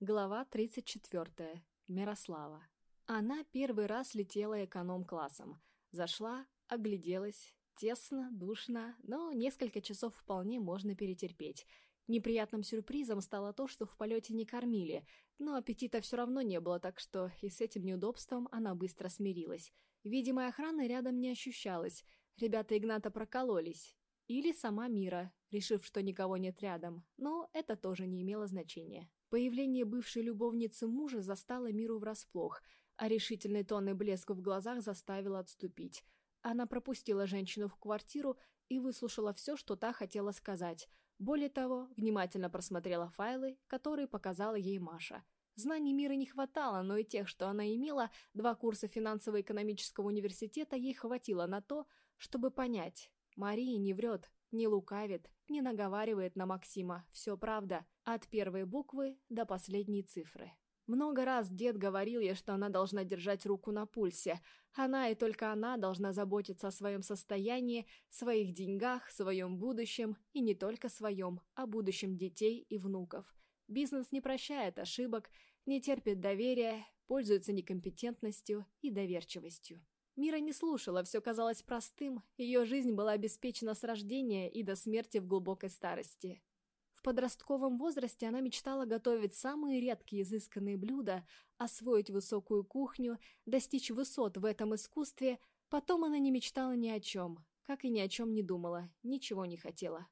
Глава 34. Мирослава. Она первый раз летела эконом-классом. Зашла, огляделась. Тесно, душно, но несколько часов вполне можно перетерпеть. Неприятным сюрпризом стало то, что в полете не кормили, но аппетита все равно не было, так что и с этим неудобством она быстро смирилась. Видимой охраны рядом не ощущалось. Ребята Игната прокололись. Или сама Мира, решив, что никого нет рядом, но это тоже не имело значения. Появление бывшей любовницы мужа застало Миру врасплох, а решительный тон и блеск в глазах заставило отступить. Она пропустила женщину в квартиру и выслушала все, что та хотела сказать. Более того, внимательно просмотрела файлы, которые показала ей Маша. Знаний мира не хватало, но и тех, что она имела, два курса финансово-экономического университета ей хватило на то, чтобы понять. Мария не врет, не лукавит, не наговаривает на Максима, все правда, от первой буквы до последней цифры. Много раз дед говорил ей, что она должна держать руку на пульсе. Она и только она должна заботиться о своем состоянии, своих деньгах, своем будущем, и не только своем, а будущем детей и внуков. Бизнес не прощает ошибок, не терпит доверия, пользуется некомпетентностью и доверчивостью. Мира не слушала, все казалось простым, ее жизнь была обеспечена с рождения и до смерти в глубокой старости. В подростковом возрасте она мечтала готовить самые редкие изысканные блюда, освоить высокую кухню, достичь высот в этом искусстве, потом она не мечтала ни о чем, как и ни о чем не думала, ничего не хотела.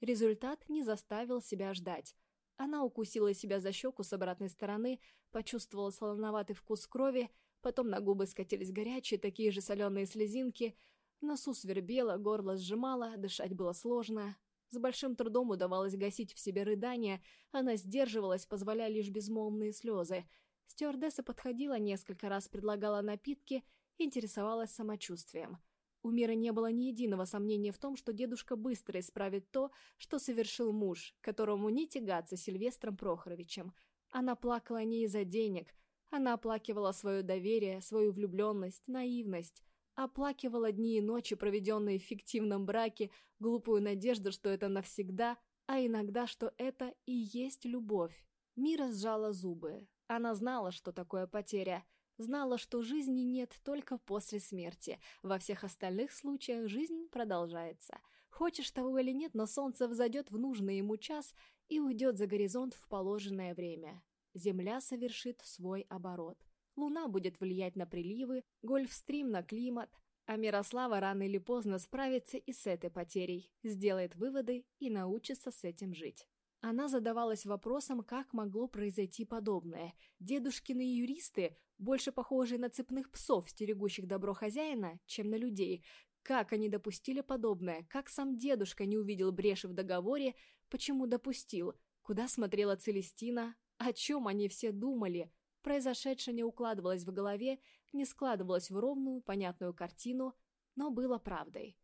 Результат не заставил себя ждать. Она укусила себя за щеку с обратной стороны, почувствовала солоноватый вкус крови, Потом на губы скатились горячие, такие же соленые слезинки. Носу свербело, горло сжимало, дышать было сложно. С большим трудом удавалось гасить в себе рыдания, она сдерживалась, позволяя лишь безмолвные слезы. Стюардесса подходила несколько раз, предлагала напитки, интересовалась самочувствием. У Мира не было ни единого сомнения в том, что дедушка быстро исправит то, что совершил муж, которому не тягаться Сильвестром Прохоровичем. Она плакала не из-за денег — она оплакивала свое доверие, свою влюбленность, наивность, оплакивала дни и ночи, проведенные в фиктивном браке, глупую надежду, что это навсегда, а иногда, что это и есть любовь. Мира сжала зубы. Она знала, что такое потеря, знала, что жизни нет только после смерти. Во всех остальных случаях жизнь продолжается. Хочешь того или нет, но солнце взойдет в нужный ему час и уйдет за горизонт в положенное время. Земля совершит свой оборот. Луна будет влиять на приливы, Гольфстрим на климат, а Мирослава рано или поздно справится и с этой потерей, сделает выводы и научится с этим жить. Она задавалась вопросом, как могло произойти подобное. Дедушкины юристы, больше похожие на цепных псов, стерегущих добро хозяина, чем на людей. Как они допустили подобное? Как сам дедушка не увидел бреши в договоре? Почему допустил? Куда смотрела Целестина? О чем они все думали? Произошедшее не укладывалось в голове, не складывалось в ровную, понятную картину, но было правдой.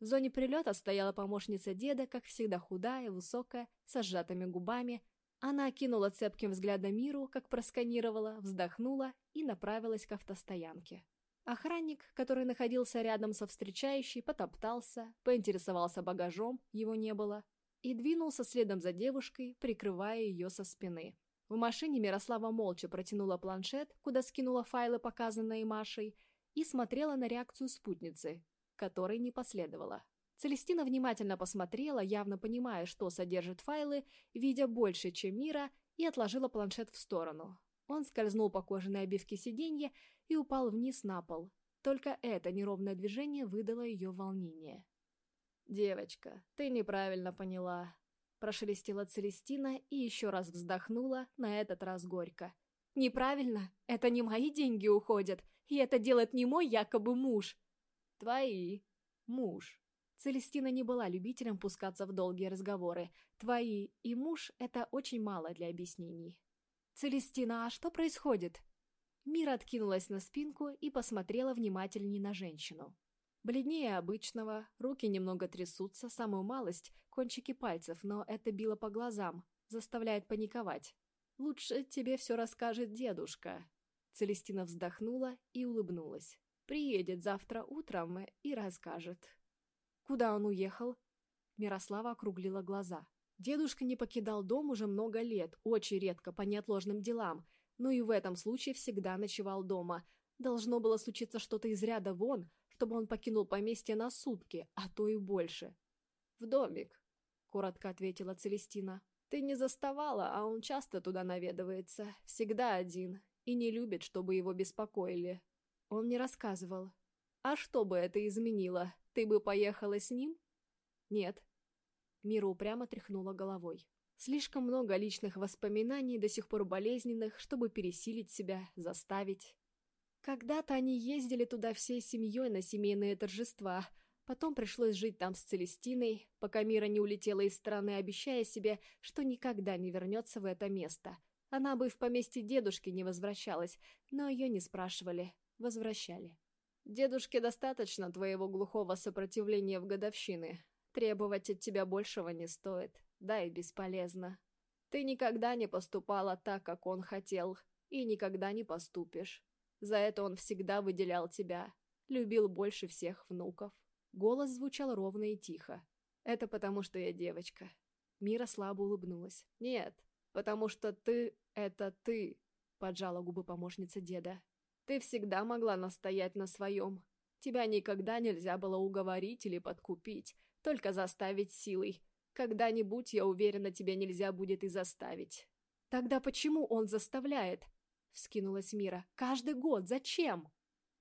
В зоне прилета стояла помощница деда, как всегда худая, высокая, со сжатыми губами. Она окинула цепким взглядом миру, как просканировала, вздохнула и направилась к автостоянке. Охранник, который находился рядом со встречающей, потоптался, поинтересовался багажом, его не было, и двинулся следом за девушкой, прикрывая ее со спины. В машине Мирослава молча протянула планшет, куда скинула файлы, показанные Машей, и смотрела на реакцию спутницы, которой не последовало. Целестина внимательно посмотрела, явно понимая, что содержит файлы, видя больше, чем Мира, и отложила планшет в сторону. Он скользнул по кожаной обивке сиденья и упал вниз на пол. Только это неровное движение выдало ее волнение. «Девочка, ты неправильно поняла», Прошелестела Целестина и еще раз вздохнула, на этот раз горько. «Неправильно. Это не мои деньги уходят, и это делает не мой якобы муж». «Твои. Муж». Целестина не была любителем пускаться в долгие разговоры. «Твои» и «муж» — это очень мало для объяснений. «Целестина, а что происходит?» Мира откинулась на спинку и посмотрела внимательней на женщину. Бледнее обычного, руки немного трясутся, самую малость, кончики пальцев, но это било по глазам, заставляет паниковать. «Лучше тебе все расскажет дедушка». Целестина вздохнула и улыбнулась. «Приедет завтра утром и расскажет». «Куда он уехал?» Мирослава округлила глаза. Дедушка не покидал дом уже много лет, очень редко, по неотложным делам, но и в этом случае всегда ночевал дома. Должно было случиться что-то из ряда вон, чтобы он покинул поместье на сутки, а то и больше. «В домик», — коротко ответила Целестина. «Ты не заставала, а он часто туда наведывается, всегда один, и не любит, чтобы его беспокоили». Он не рассказывал. «А что бы это изменило? Ты бы поехала с ним?» «Нет», Мира упрямо тряхнула головой. Слишком много личных воспоминаний, до сих пор болезненных, чтобы пересилить себя, заставить. Когда-то они ездили туда всей семьей на семейные торжества. Потом пришлось жить там с Целестиной, пока Мира не улетела из страны, обещая себе, что никогда не вернется в это место. Она бы в поместье дедушки не возвращалась, но ее не спрашивали, возвращали. «Дедушке достаточно твоего глухого сопротивления в годовщины, Требовать от тебя большего не стоит, да и бесполезно. Ты никогда не поступала так, как он хотел, и никогда не поступишь. За это он всегда выделял тебя, любил больше всех внуков. Голос звучал ровно и тихо. Это потому, что я девочка. Мира слабо улыбнулась. Нет, потому что ты — это ты, поджала губы помощница деда. Ты всегда могла настоять на своем. Тебя никогда нельзя было уговорить или подкупить, только заставить силой. Когда-нибудь, я уверена, тебя нельзя будет и заставить. Тогда почему он заставляет? Вскинулась Мира. Каждый год. Зачем?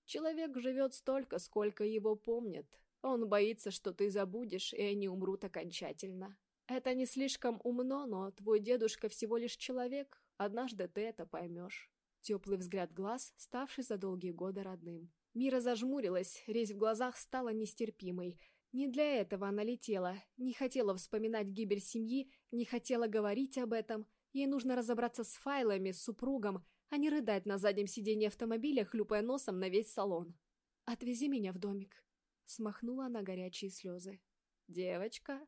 Человек живет столько, сколько его помнят. Он боится, что ты забудешь, и они умрут окончательно. Это не слишком умно, но твой дедушка всего лишь человек. Однажды ты это поймешь. Теплый взгляд глаз, ставший за долгие годы родным. Мира зажмурилась, резь в глазах стала нестерпимой. Не для этого она летела, не хотела вспоминать гибель семьи, не хотела говорить об этом. Ей нужно разобраться с файлами, с супругом, а не рыдать на заднем сиденье автомобиля, хлюпая носом на весь салон. «Отвези меня в домик», — смахнула она горячие слезы. «Девочка?»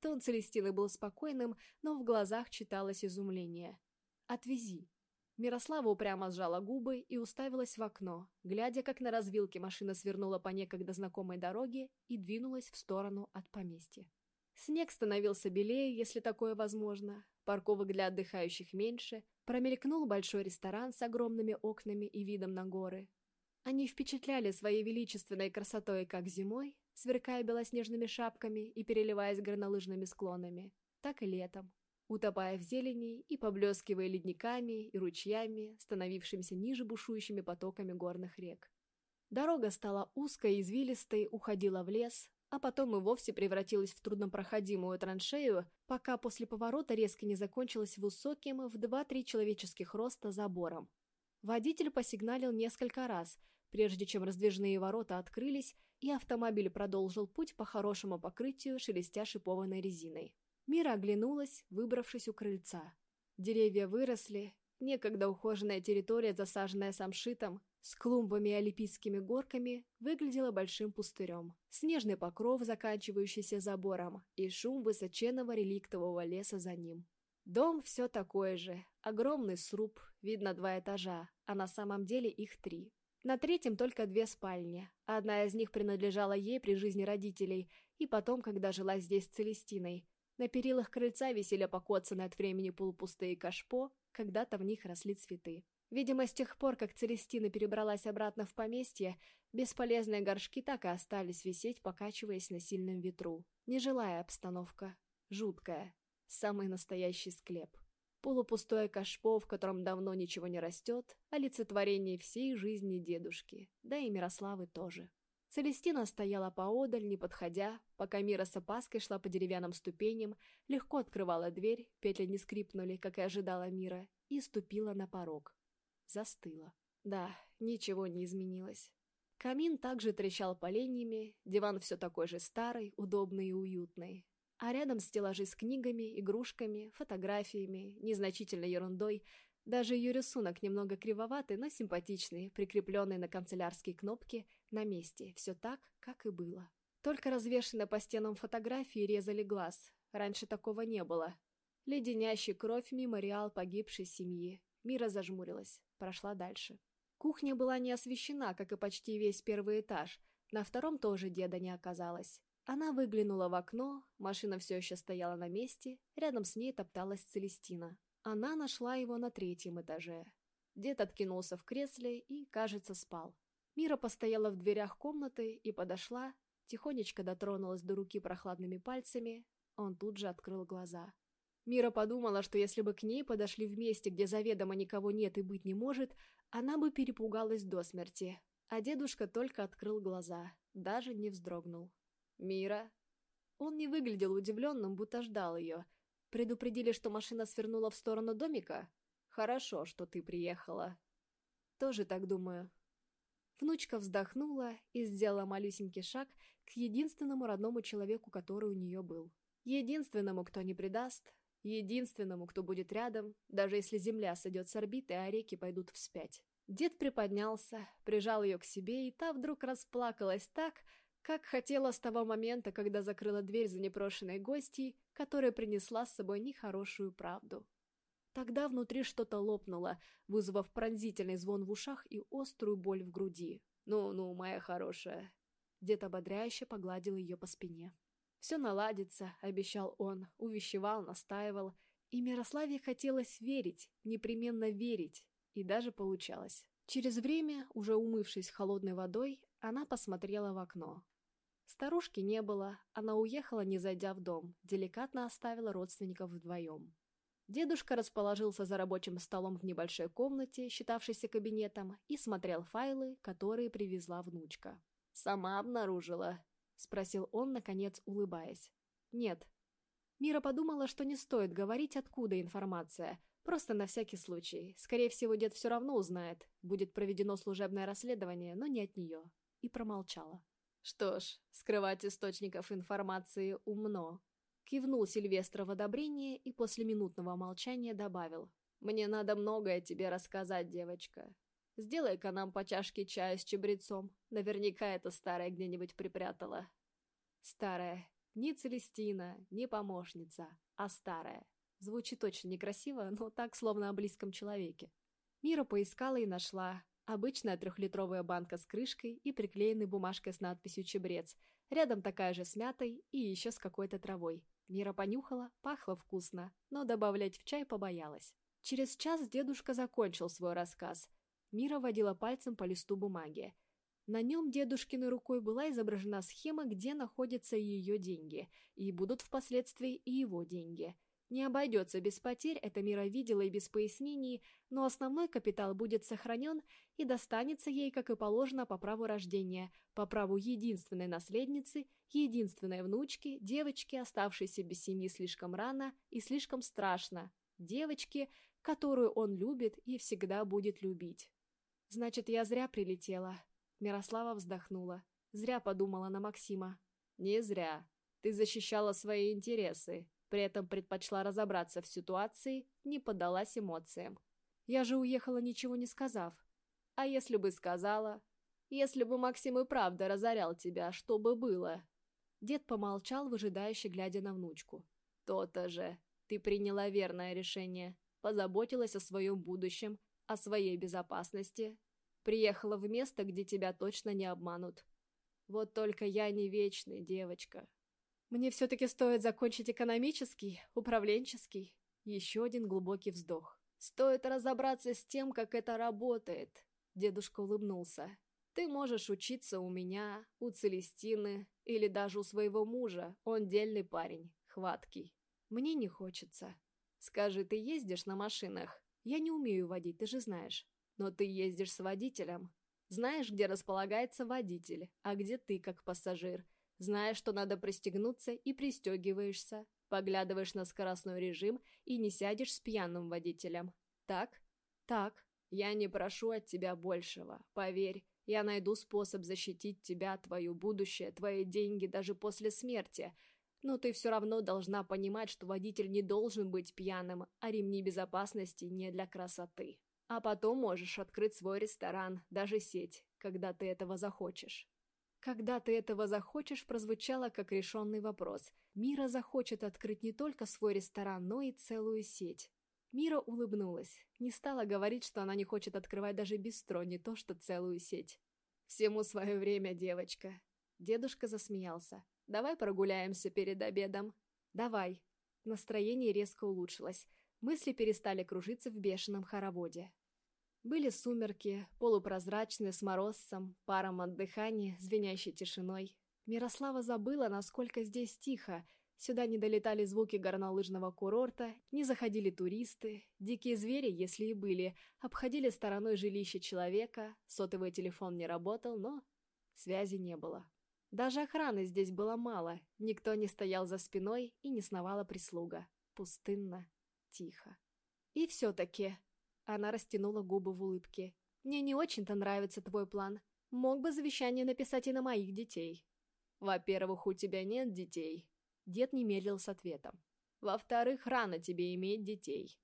Тон Целестины был спокойным, но в глазах читалось изумление. «Отвези», Мирослава упрямо сжала губы и уставилась в окно, глядя, как на развилке машина свернула по некогда знакомой дороге и двинулась в сторону от поместья. Снег становился белее, если такое возможно, парковок для отдыхающих меньше, промелькнул большой ресторан с огромными окнами и видом на горы. Они впечатляли своей величественной красотой как зимой, сверкая белоснежными шапками и переливаясь горнолыжными склонами, так и летом, утопая в зелени и поблескивая ледниками и ручьями, становившимися ниже бушующими потоками горных рек. Дорога стала узкой и извилистой, уходила в лес, а потом и вовсе превратилась в труднопроходимую траншею, пока после поворота резко не закончилась высоким в 2-3 человеческих роста забором. Водитель посигналил несколько раз, прежде чем раздвижные ворота открылись, и автомобиль продолжил путь по хорошему покрытию, шелестя шипованной резиной. Мира оглянулась, выбравшись у крыльца. Деревья выросли, некогда ухоженная территория, засаженная самшитом, с клумбами и олимпийскими горками, выглядела большим пустырем. Снежный покров, заканчивающийся забором, и шум высоченного реликтового леса за ним. Дом все такой же. Огромный сруб, видно два этажа, а на самом деле их три. На третьем только две спальни. Одна из них принадлежала ей при жизни родителей, и потом, когда жила здесь с Целестиной. На перилах крыльца висели покоцанные от времени полупустые кашпо, когда-то в них росли цветы. Видимо, с тех пор, как Целестина перебралась обратно в поместье, бесполезные горшки так и остались висеть, покачиваясь на сильном ветру. Нежилая обстановка. Жуткая. Самый настоящий склеп. Полупустое кашпо, в котором давно ничего не растет, олицетворение всей жизни дедушки, да и Мирославы тоже. Целестина стояла поодаль, не подходя, пока Мира с опаской шла по деревянным ступеням, легко открывала дверь, петли не скрипнули, как и ожидала Мира, и ступила на порог. Застыла. Да, ничего не изменилось. Камин также трещал поленьями, диван все такой же старый, удобный и уютный. А рядом стеллажи с книгами, игрушками, фотографиями, незначительной ерундой, даже ее рисунок немного кривоватый, но симпатичный, прикрепленный на канцелярские кнопки, на месте, все так, как и было. Только развешенные по стенам фотографии резали глаз. Раньше такого не было. Леденящий кровь мемориал погибшей семьи. Мира зажмурилась, прошла дальше. Кухня была не освещена, как и почти весь первый этаж. На втором тоже деда не оказалось. Она выглянула в окно, машина все еще стояла на месте, рядом с ней топталась Целестина. Она нашла его на третьем этаже. Дед откинулся в кресле и, кажется, спал. Мира постояла в дверях комнаты и подошла, тихонечко дотронулась до руки прохладными пальцами. Он тут же открыл глаза. Мира подумала, что если бы к ней подошли в месте, где заведомо никого нет и быть не может, она бы перепугалась до смерти. А дедушка только открыл глаза, даже не вздрогнул. «Мира?» Он не выглядел удивленным, будто ждал ее. Предупредили, что машина свернула в сторону домика? Хорошо, что ты приехала. Тоже так думаю. Внучка вздохнула и сделала малюсенький шаг к единственному родному человеку, который у нее был. Единственному, кто не предаст, единственному, кто будет рядом, даже если земля сойдет с орбиты, а реки пойдут вспять. Дед приподнялся, прижал ее к себе, и та вдруг расплакалась так, как хотела с того момента, когда закрыла дверь за непрошенной гостьей, которая принесла с собой нехорошую правду. Тогда внутри что-то лопнуло, вызвав пронзительный звон в ушах и острую боль в груди. «Ну-ну, моя хорошая». Дед ободряюще погладил ее по спине. «Все наладится», — обещал он, увещевал, настаивал. И Мирославе хотелось верить, непременно верить, и даже получалось. Через время, уже умывшись холодной водой, она посмотрела в окно. Старушки не было, она уехала, не зайдя в дом, деликатно оставила родственников вдвоем. Дедушка расположился за рабочим столом в небольшой комнате, считавшейся кабинетом, и смотрел файлы, которые привезла внучка. «Сама обнаружила?» — спросил он, наконец, улыбаясь. «Нет». Мира подумала, что не стоит говорить, откуда информация, просто на всякий случай. Скорее всего, дед все равно узнает, будет проведено служебное расследование, но не от нее. И промолчала. Что ж, скрывать источников информации умно. Кивнул Сильвестра в одобрение и после минутного молчания добавил. «Мне надо многое тебе рассказать, девочка. Сделай-ка нам по чашке чая с чабрецом. Наверняка это старая где-нибудь припрятала». Старая. Не Целестина, не помощница, а старая. Звучит очень некрасиво, но так, словно о близком человеке. Мира поискала и нашла, Обычная трехлитровая банка с крышкой и приклеенной бумажкой с надписью «Чебрец». Рядом такая же с мятой и еще с какой-то травой. Мира понюхала, пахло вкусно, но добавлять в чай побоялась. Через час дедушка закончил свой рассказ. Мира водила пальцем по листу бумаги. На нем дедушкиной рукой была изображена схема, где находятся ее деньги, и будут впоследствии и его деньги – не обойдется без потерь, это Мира видела и без пояснений, но основной капитал будет сохранен и достанется ей, как и положено, по праву рождения, по праву единственной наследницы, единственной внучки, девочки, оставшейся без семьи слишком рано и слишком страшно, девочки, которую он любит и всегда будет любить. «Значит, я зря прилетела», — Мирослава вздохнула. Зря подумала на Максима. «Не зря. Ты защищала свои интересы, при этом предпочла разобраться в ситуации, не поддалась эмоциям. Я же уехала, ничего не сказав. А если бы сказала? Если бы Максим и правда разорял тебя, что бы было? Дед помолчал, выжидающе глядя на внучку. То-то же. Ты приняла верное решение. Позаботилась о своем будущем, о своей безопасности. Приехала в место, где тебя точно не обманут. Вот только я не вечный, девочка. Мне все-таки стоит закончить экономический, управленческий. Еще один глубокий вздох. Стоит разобраться с тем, как это работает. Дедушка улыбнулся. Ты можешь учиться у меня, у Целестины или даже у своего мужа. Он дельный парень, хваткий. Мне не хочется. Скажи, ты ездишь на машинах? Я не умею водить, ты же знаешь. Но ты ездишь с водителем. Знаешь, где располагается водитель, а где ты как пассажир – Знаешь, что надо пристегнуться и пристегиваешься. Поглядываешь на скоростной режим и не сядешь с пьяным водителем. Так? Так. Я не прошу от тебя большего. Поверь, я найду способ защитить тебя, твое будущее, твои деньги даже после смерти. Но ты все равно должна понимать, что водитель не должен быть пьяным, а ремни безопасности не для красоты. А потом можешь открыть свой ресторан, даже сеть, когда ты этого захочешь. Когда ты этого захочешь, прозвучало как решенный вопрос. Мира захочет открыть не только свой ресторан, но и целую сеть. Мира улыбнулась. Не стала говорить, что она не хочет открывать даже бистро, не то что целую сеть. «Всему свое время, девочка». Дедушка засмеялся. Давай прогуляемся перед обедом. Давай. Настроение резко улучшилось. Мысли перестали кружиться в бешеном хороводе. Были сумерки, полупрозрачные, с морозцем, паром от дыхания, звенящей тишиной. Мирослава забыла, насколько здесь тихо. Сюда не долетали звуки горнолыжного курорта, не заходили туристы, дикие звери, если и были, обходили стороной жилище человека, сотовый телефон не работал, но связи не было. Даже охраны здесь было мало, никто не стоял за спиной и не сновала прислуга. Пустынно, тихо. И все-таки... Она растянула губы в улыбке. «Мне не очень-то нравится твой план. Мог бы завещание написать и на моих детей». «Во-первых, у тебя нет детей». Дед не медлил с ответом. «Во-вторых, рано тебе иметь детей».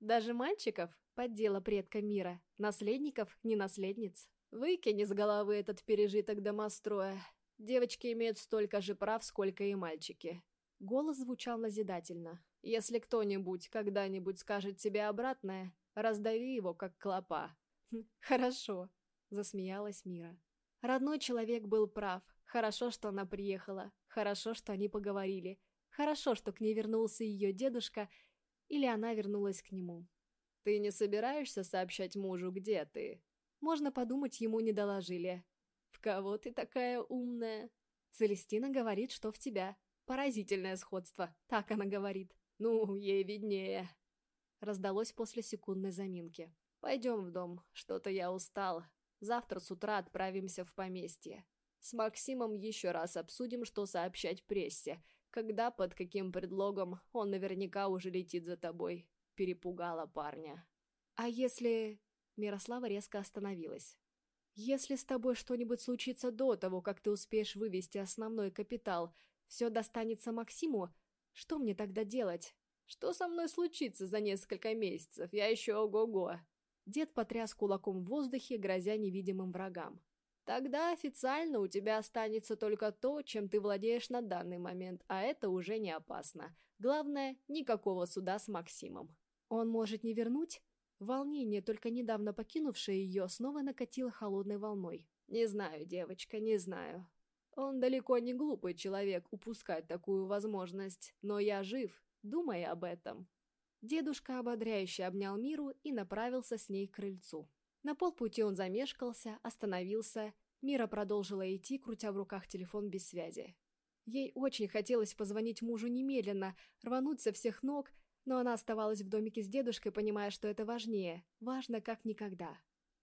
«Даже мальчиков?» — поддела предка мира. «Наследников, не наследниц». «Выкини с головы этот пережиток домостроя. Девочки имеют столько же прав, сколько и мальчики. Голос звучал назидательно. Если кто-нибудь когда-нибудь скажет тебе обратное, раздави его, как клопа. «Хм, хорошо, засмеялась Мира. Родной человек был прав. Хорошо, что она приехала. Хорошо, что они поговорили. Хорошо, что к ней вернулся ее дедушка, или она вернулась к нему. Ты не собираешься сообщать мужу, где ты? Можно подумать, ему не доложили. «В кого ты такая умная?» Целестина говорит, что в тебя. Поразительное сходство, так она говорит. «Ну, ей виднее». Раздалось после секундной заминки. «Пойдем в дом, что-то я устал. Завтра с утра отправимся в поместье. С Максимом еще раз обсудим, что сообщать прессе. Когда, под каким предлогом, он наверняка уже летит за тобой. Перепугала парня». «А если...» Мирослава резко остановилась. Если с тобой что-нибудь случится до того, как ты успеешь вывести основной капитал, все достанется Максиму, что мне тогда делать? Что со мной случится за несколько месяцев? Я еще ого-го. Дед потряс кулаком в воздухе, грозя невидимым врагам. Тогда официально у тебя останется только то, чем ты владеешь на данный момент, а это уже не опасно. Главное, никакого суда с Максимом. Он может не вернуть? Волнение, только недавно покинувшее ее, снова накатило холодной волной. «Не знаю, девочка, не знаю. Он далеко не глупый человек упускать такую возможность, но я жив, думая об этом». Дедушка ободряюще обнял Миру и направился с ней к крыльцу. На полпути он замешкался, остановился. Мира продолжила идти, крутя в руках телефон без связи. Ей очень хотелось позвонить мужу немедленно, рвануть со всех ног, но она оставалась в домике с дедушкой, понимая, что это важнее, важно как никогда.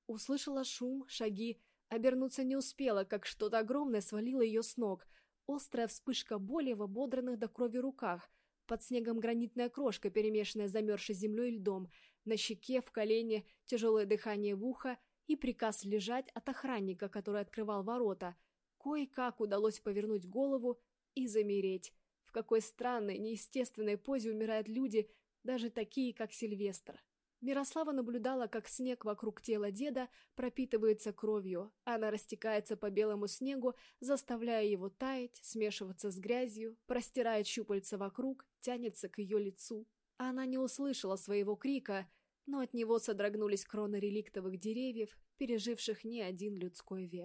Услышала шум, шаги, обернуться не успела, как что-то огромное свалило ее с ног. Острая вспышка боли в ободранных до крови руках, под снегом гранитная крошка, перемешанная с замерзшей землей и льдом, на щеке, в колене, тяжелое дыхание в ухо и приказ лежать от охранника, который открывал ворота. Кое-как удалось повернуть голову и замереть какой странной, неестественной позе умирают люди, даже такие, как Сильвестр. Мирослава наблюдала, как снег вокруг тела деда пропитывается кровью. Она растекается по белому снегу, заставляя его таять, смешиваться с грязью, простирает щупальца вокруг, тянется к ее лицу. Она не услышала своего крика, но от него содрогнулись кроны реликтовых деревьев, переживших не один людской век.